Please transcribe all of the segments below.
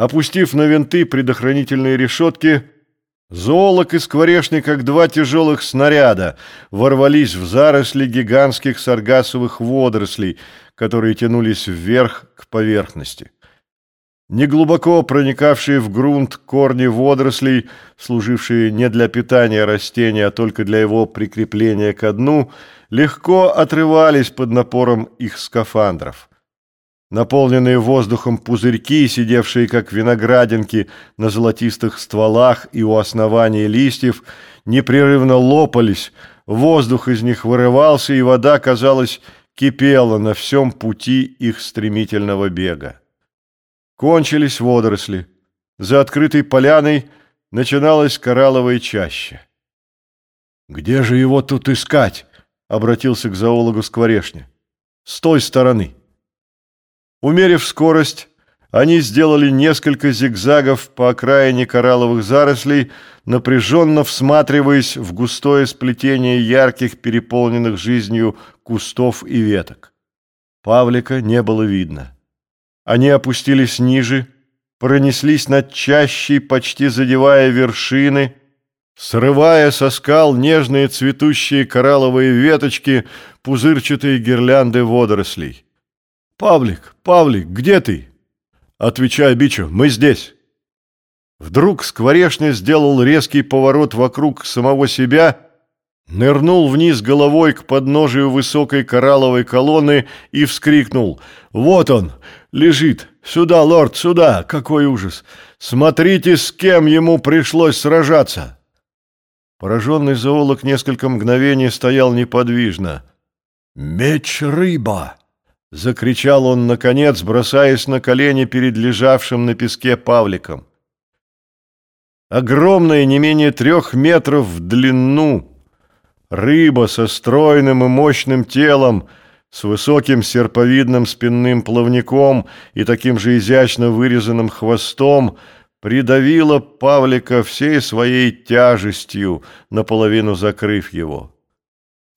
Опустив на винты предохранительные решетки, зоолог и скворечник, как два тяжелых снаряда, ворвались в заросли гигантских саргасовых водорослей, которые тянулись вверх к поверхности. Неглубоко проникавшие в грунт корни водорослей, служившие не для питания растения, а только для его прикрепления к дну, легко отрывались под напором их скафандров. Наполненные воздухом пузырьки, сидевшие как виноградинки на золотистых стволах и у основания листьев, непрерывно лопались, воздух из них вырывался, и вода, казалось, кипела на всем пути их стремительного бега. Кончились водоросли. За открытой поляной начиналась коралловая чаща. «Где же его тут искать?» — обратился к зоологу Скворешня. «С той стороны». Умерив скорость, они сделали несколько зигзагов по окраине коралловых зарослей, напряженно всматриваясь в густое сплетение ярких, переполненных жизнью кустов и веток. Павлика не было видно. Они опустились ниже, пронеслись над чащей, почти задевая вершины, срывая со скал нежные цветущие коралловые веточки, пузырчатые гирлянды водорослей. «Павлик, Павлик, где ты?» «Отвечай, Бичу, мы здесь». Вдруг Скворешня сделал резкий поворот вокруг самого себя, нырнул вниз головой к подножию высокой коралловой колонны и вскрикнул «Вот он! Лежит! Сюда, лорд, сюда! Какой ужас! Смотрите, с кем ему пришлось сражаться!» Пораженный зоолог несколько мгновений стоял неподвижно. «Меч-рыба!» — закричал он, наконец, бросаясь на колени перед лежавшим на песке Павликом. Огромная, не менее трех метров в длину, рыба со стройным и мощным телом, с высоким серповидным спинным плавником и таким же изящно вырезанным хвостом, придавила Павлика всей своей тяжестью, наполовину закрыв его.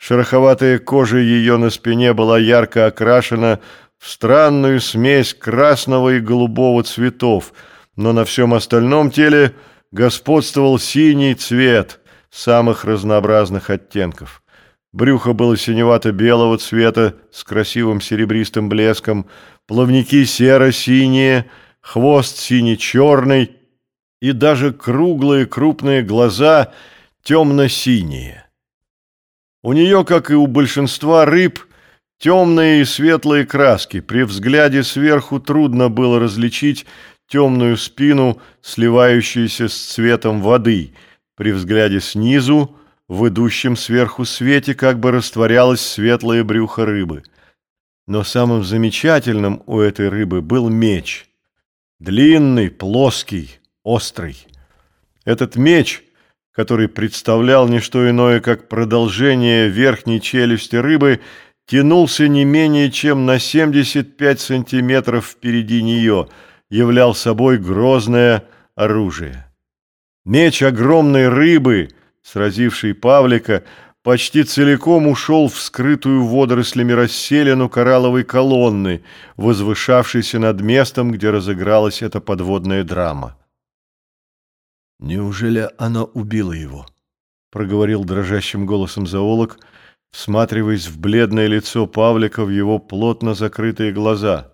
Шероховатая кожа ее на спине была ярко окрашена в странную смесь красного и голубого цветов, но на всем остальном теле господствовал синий цвет самых разнообразных оттенков. Брюхо было синевато-белого цвета с красивым серебристым блеском, плавники серо-синие, хвост сине-черный и даже круглые крупные глаза темно-синие. У нее, как и у большинства рыб, темные и светлые краски. При взгляде сверху трудно было различить темную спину, сливающуюся с цветом воды. При взгляде снизу, в идущем сверху свете, как бы растворялось светлое брюхо рыбы. Но самым замечательным у этой рыбы был меч. Длинный, плоский, острый. Этот меч — который представлял не что иное, как продолжение верхней челюсти рыбы, тянулся не менее чем на 75 сантиметров впереди нее, являл собой грозное оружие. Меч огромной рыбы, сразивший Павлика, почти целиком ушел в скрытую водорослями расселину коралловой колонны, возвышавшейся над местом, где разыгралась эта подводная драма. «Неужели она убила его?» — проговорил дрожащим голосом зоолог, всматриваясь в бледное лицо Павлика в его плотно закрытые глаза.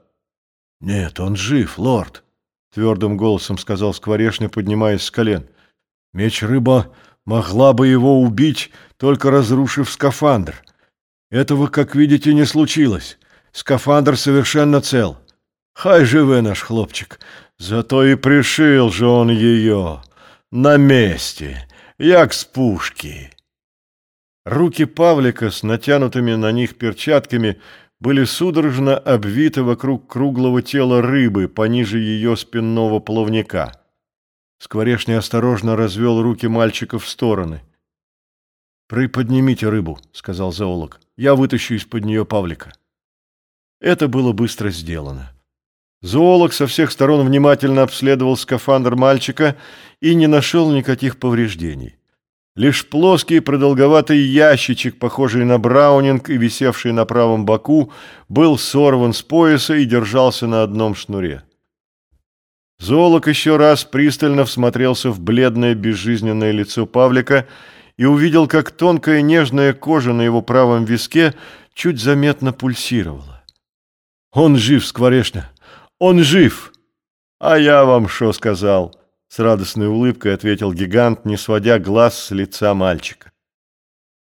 «Нет, он жив, лорд», — твердым голосом сказал Скворешня, поднимаясь с колен. «Меч-рыба могла бы его убить, только разрушив скафандр. Этого, как видите, не случилось. Скафандр совершенно цел. Хай живе наш хлопчик, зато и пришил же он ее» на месте, як с пушки. Руки Павлика с натянутыми на них перчатками были судорожно обвиты вокруг круглого тела рыбы пониже ее спинного плавника. Скворечный осторожно развел руки мальчика в стороны. «Приподнимите рыбу», — сказал зоолог. «Я вытащу из-под нее Павлика». Это было быстро сделано. Зоолог со всех сторон внимательно обследовал скафандр мальчика и не нашел никаких повреждений. Лишь плоский продолговатый ящичек, похожий на браунинг и висевший на правом боку, был сорван с пояса и держался на одном шнуре. Зоолог еще раз пристально всмотрелся в бледное безжизненное лицо Павлика и увидел, как тонкая нежная кожа на его правом виске чуть заметно пульсировала. «Он жив, Скворешня! Он жив!» «А я вам что сказал?» С радостной улыбкой ответил гигант, не сводя глаз с лица мальчика.